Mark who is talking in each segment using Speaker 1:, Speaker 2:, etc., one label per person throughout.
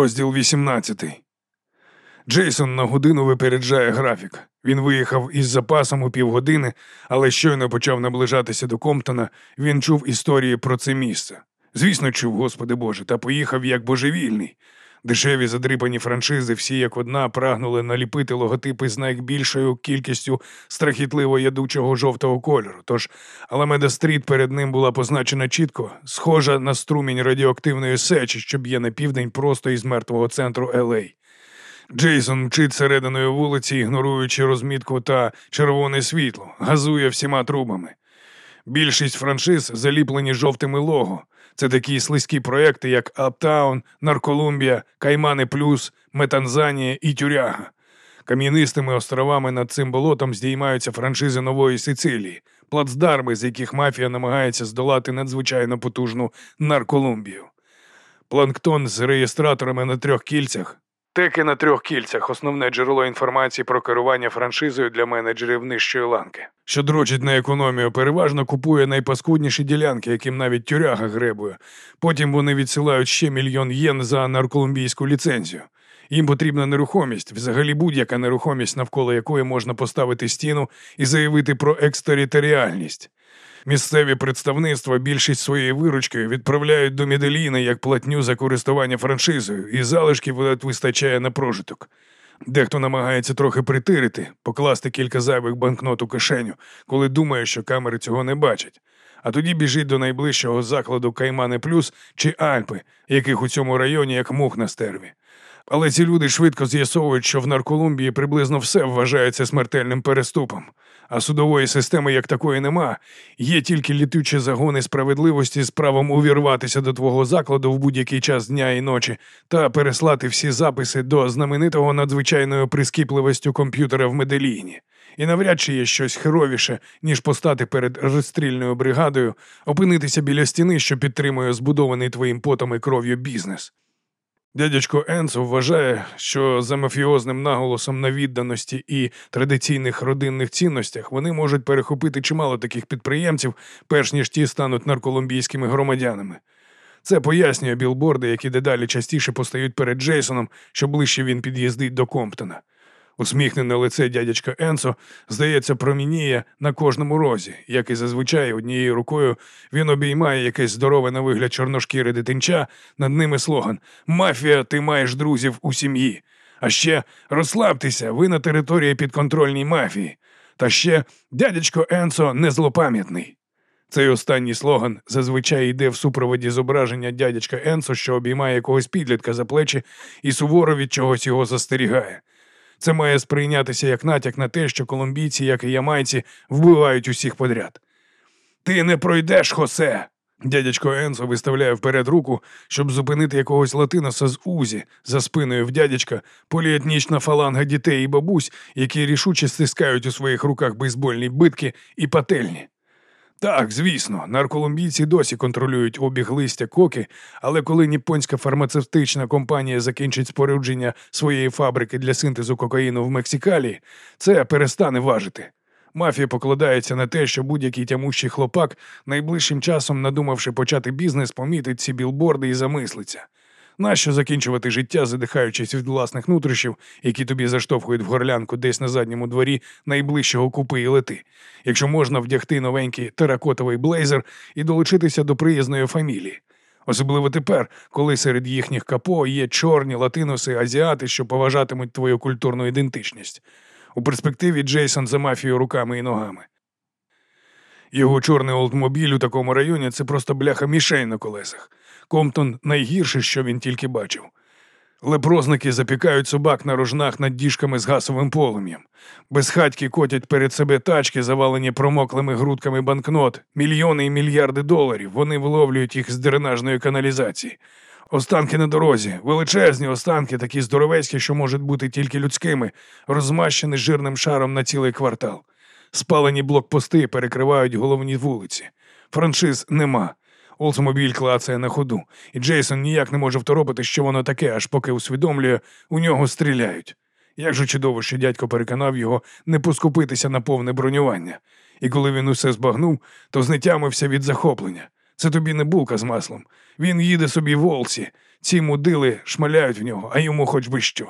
Speaker 1: Розділ 18. Джейсон на годину випереджає графік. Він виїхав із запасом у півгодини, але щойно почав наближатися до Комптона, він чув історії про це місце. Звісно, чув, Господи Боже, та поїхав як божевільний. Дешеві задрипані франшизи, всі як одна, прагнули наліпити логотипи з найбільшою кількістю страхітливо ядучого жовтого кольору. Тож Аламеда Стріт перед ним була позначена чітко, схожа на струмінь радіоактивної сечі, що б'є на південь просто із мертвого центру Елей. Джейсон мчить серединою вулиці, ігноруючи розмітку та червоне світло, газує всіма трубами. Більшість франшиз заліплені жовтими лого. Це такі слизькі проекти, як Аптаун, Нарколумбія, Каймани Плюс, Метанзанія і Тюряга. Кам'янистими островами над цим болотом здіймаються франшизи нової Сицилії, плацдарми, з яких мафія намагається здолати надзвичайно потужну Нарколумбію. Планктон з реєстраторами на трьох кільцях. Теки на трьох кільцях основне джерело інформації про керування франшизою для менеджерів нижчої ланки, що дрочить на економію, переважно купує найпаскудніші ділянки, яким навіть тюряга гребує. Потім вони відсилають ще мільйон єн за нарколумбійську ліцензію. Їм потрібна нерухомість, взагалі будь-яка нерухомість, навколо якої можна поставити стіну і заявити про екстериторіальність. Місцеві представництва більшість своєї виручки відправляють до Меделіна як платню за користування франшизою, і залишків вистачає на прожиток. Дехто намагається трохи притирити, покласти кілька зайвих банкнот у кишеню, коли думає, що камери цього не бачать. А тоді біжить до найближчого закладу Каймани Плюс чи Альпи, яких у цьому районі як мух на стерві. Але ці люди швидко з'ясовують, що в Нарколумбії приблизно все вважається смертельним переступом, а судової системи як такої нема. Є тільки літючі загони справедливості з правом увірватися до твого закладу в будь-який час дня і ночі та переслати всі записи до знаменитого надзвичайною прискіпливостю комп'ютера в Меделіні. І навряд чи є щось херовіше, ніж постати перед розстрільною бригадою, опинитися біля стіни, що підтримує збудований твоїм потом і кров'ю бізнес. Дядячко Енсо вважає, що за мафіозним наголосом на відданості і традиційних родинних цінностях вони можуть перехопити чимало таких підприємців, перш ніж ті стануть нарколумбійськими громадянами. Це пояснює білборди, які дедалі частіше постають перед Джейсоном, що ближче він під'їздить до Комптона. Усміхнене лице дядячка Енсо, здається, промініє на кожному розі, як і зазвичай однією рукою він обіймає якесь здорове на вигляд чорношкіре дитинча, над ними слоган Мафія, ти маєш друзів у сім'ї. А ще розслабтеся, ви на території підконтрольній мафії. Та ще дядячко Енсо не злопам'ятний. Цей останній слоган зазвичай йде в супроводі зображення дядячка Енсо, що обіймає якогось підлітка за плечі і суворо від чогось його застерігає. Це має сприйнятися як натяк на те, що колумбійці, як і ямайці, вбивають усіх подряд. Ти не пройдеш, Хосе. Дядячко Енсо виставляє вперед руку, щоб зупинити якогось латиноса з Узі за спиною в дядячка поліетнічна фаланга дітей і бабусь, які рішуче стискають у своїх руках бейсбольні битки і пательні. Так, звісно, нарколумбійці досі контролюють обіг листя коки, але коли ніпонська фармацевтична компанія закінчить спорудження своєї фабрики для синтезу кокаїну в Мексикалі, це перестане важити. Мафія покладається на те, що будь-який тямущий хлопак, найближчим часом, надумавши почати бізнес, помітить ці білборди і замислиться. Нащо закінчувати життя, задихаючись від власних нутрощів, які тобі заштовхують в горлянку десь на задньому дворі найближчого купи і лети, якщо можна вдягти новенький теракотовий блейзер і долучитися до приязної фамілії? Особливо тепер, коли серед їхніх капо є чорні латиноси, азіати, що поважатимуть твою культурну ідентичність. У перспективі Джейсон за мафією руками і ногами. Його чорний олдмобіль у такому районі це просто бляха мішень на колесах. Комптон найгірше, що він тільки бачив. Лепрозники запікають собак на рожнах над діжками з гасовим полум'ям. Безхатьки котять перед себе тачки, завалені промоклими грудками банкнот, мільйони і мільярди доларів. Вони виловлюють їх з дренажної каналізації. Останки на дорозі, величезні останки, такі здоровецькі, що можуть бути тільки людськими, розмащені жирним шаром на цілий квартал. Спалені блокпости перекривають головні вулиці. Франшиз нема. Олдсмобіль клацає на ходу, і Джейсон ніяк не може второпити, що воно таке, аж поки усвідомлює, у нього стріляють. Як же чудово, що дядько переконав його не поскупитися на повне бронювання. І коли він усе збагнув, то знетямився від захоплення. Це тобі не булка з маслом. Він їде собі в Олсі, Ці мудили шмаляють в нього, а йому хоч би що.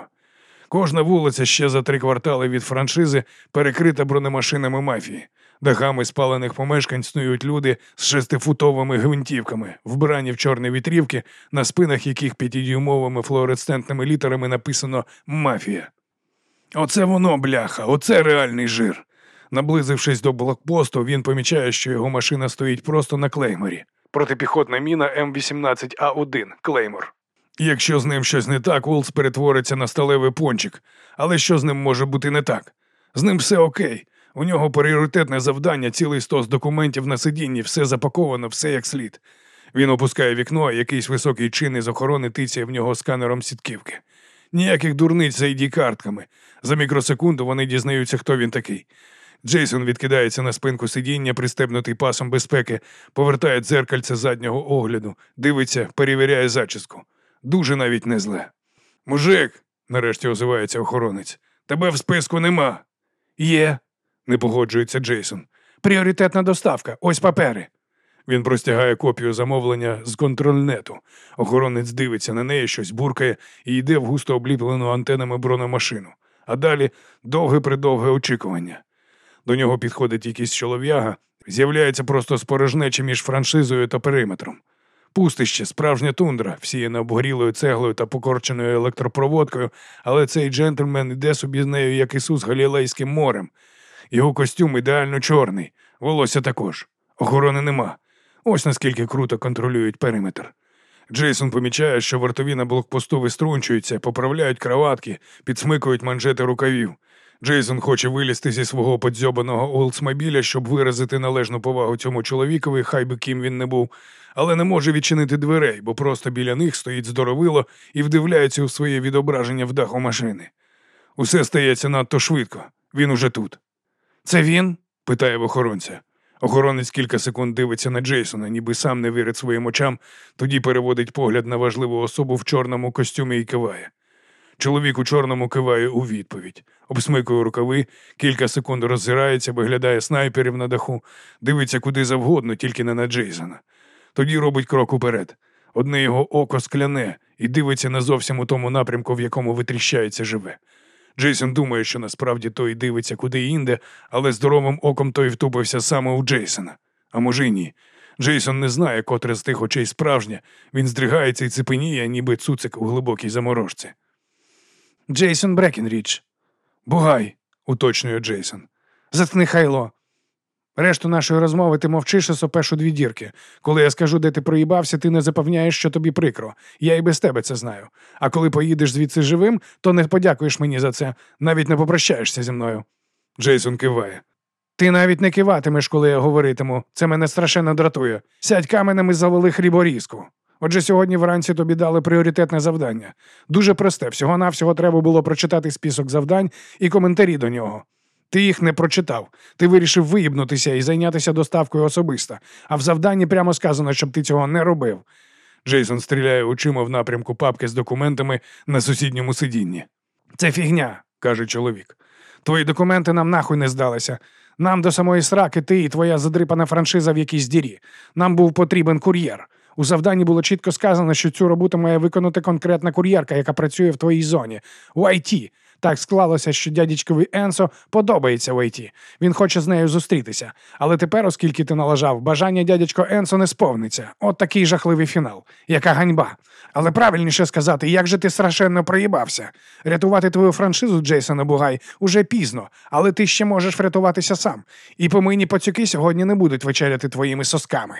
Speaker 1: Кожна вулиця ще за три квартали від франшизи перекрита бронемашинами мафії. Дахами спалених помешкань снують люди з шестифутовими гвинтівками, вбрані в чорні вітрівки, на спинах яких п'ятидюймовими флуоресцентними літерами написано Мафія. Оце воно, бляха, оце реальний жир. Наблизившись до блокпосту, він помічає, що його машина стоїть просто на клейморі. Протипіхотна міна М18А1 Клеймор. Якщо з ним щось не так, Уолс перетвориться на сталевий пончик. Але що з ним може бути не так? З ним все окей. У нього пріоритетне завдання, цілий стос документів на сидінні, все запаковано, все як слід. Він опускає вікно, а якийсь високий чин із охорони тицяє в нього сканером сітківки. Ніяких дурниць за id картками. За мікросекунду вони дізнаються, хто він такий. Джейсон відкидається на спинку сидіння, пристебнутий пасом безпеки, повертає дзеркальце заднього огляду, дивиться, перевіряє зачіску. Дуже навіть не зле. Мужик, нарешті озивається охоронець, тебе в списку нема. Є, не погоджується Джейсон. Пріоритетна доставка, ось папери. Він простягає копію замовлення з контрольнету. Охоронець дивиться на неї, щось буркає і йде в густо обліплену антенами бронемашину. А далі довге придовге очікування. До нього підходить якийсь чолов'яга, з'являється просто спорожнече між франшизою та периметром. Пустище, справжня тундра, всіяна обгорілою цеглою та покорченою електропроводкою, але цей джентльмен іде собі з нею, як Ісус Галілейським морем. Його костюм ідеально чорний, волосся також. Охорони нема. Ось наскільки круто контролюють периметр. Джейсон помічає, що вартові на блокпосту виструнчуються, поправляють краватки, підсмикують манжети рукавів. Джейсон хоче вилізти зі свого подзьобаного Олдсмобіля, щоб виразити належну повагу цьому чоловікові, хай би ким він не був, але не може відчинити дверей, бо просто біля них стоїть здоровило і вдивляється у своє відображення в даху машини. Усе стається надто швидко. Він уже тут. Це він? питає в охоронця. Охоронець кілька секунд дивиться на Джейсона, ніби сам не вірить своїм очам, тоді переводить погляд на важливу особу в чорному костюмі і киває. Чоловік у чорному киває у відповідь, обсмикує рукави, кілька секунд роззирається, виглядає снайперів на даху, дивиться куди завгодно, тільки не на Джейсона. Тоді робить крок уперед. Одне його око скляне і дивиться не зовсім у тому напрямку, в якому витріщається живе. Джейсон думає, що насправді той дивиться куди інде, але здоровим оком той втупився саме у Джейсона. А може й ні. Джейсон не знає, котре з тих очей справжнє. Він здригається і цепеніє, ніби цуцик у глибокій заморожці. Джейсон Брекенріч. Бугай, уточнює Джейсон. Заткни хайло. Решту нашої розмови ти мовчиш і сопеш у дві дірки. Коли я скажу, де ти проїбався, ти не запевняєш, що тобі прикро. Я і без тебе це знаю. А коли поїдеш звідси живим, то не подякуєш мені за це, навіть не попрощаєшся зі мною. Джейсон киває. Ти навіть не киватимеш, коли я говоритиму. Це мене страшенно дратує. Сядь каменем і завали хліборізку. Отже, сьогодні вранці тобі дали пріоритетне завдання. Дуже просте, всього-навсього треба було прочитати список завдань і коментарі до нього. Ти їх не прочитав. Ти вирішив виїбнутися і зайнятися доставкою особисто, а в завданні прямо сказано, щоб ти цього не робив. Джейсон стріляє очима в напрямку папки з документами на сусідньому сидінні. Це фігня, каже чоловік. Твої документи нам нахуй не здалися. Нам до самої сраки ти і твоя задрипана франшиза в якійсь дірі. Нам був потрібен кур'єр. У завданні було чітко сказано, що цю роботу має виконати конкретна кур'єрка, яка працює в твоїй зоні. У IT. Так склалося, що дядечкові Енсо подобається в IT. Він хоче з нею зустрітися. Але тепер, оскільки ти налажав, бажання дядечко Енсо не сповниться. От такий жахливий фінал. Яка ганьба. Але правильніше сказати, як же ти страшенно проїбався. Рятувати твою франшизу, Джейсона Бугай, уже пізно, але ти ще можеш врятуватися сам. І помийні пацюки сьогодні не будуть вечеряти твоїми сосками.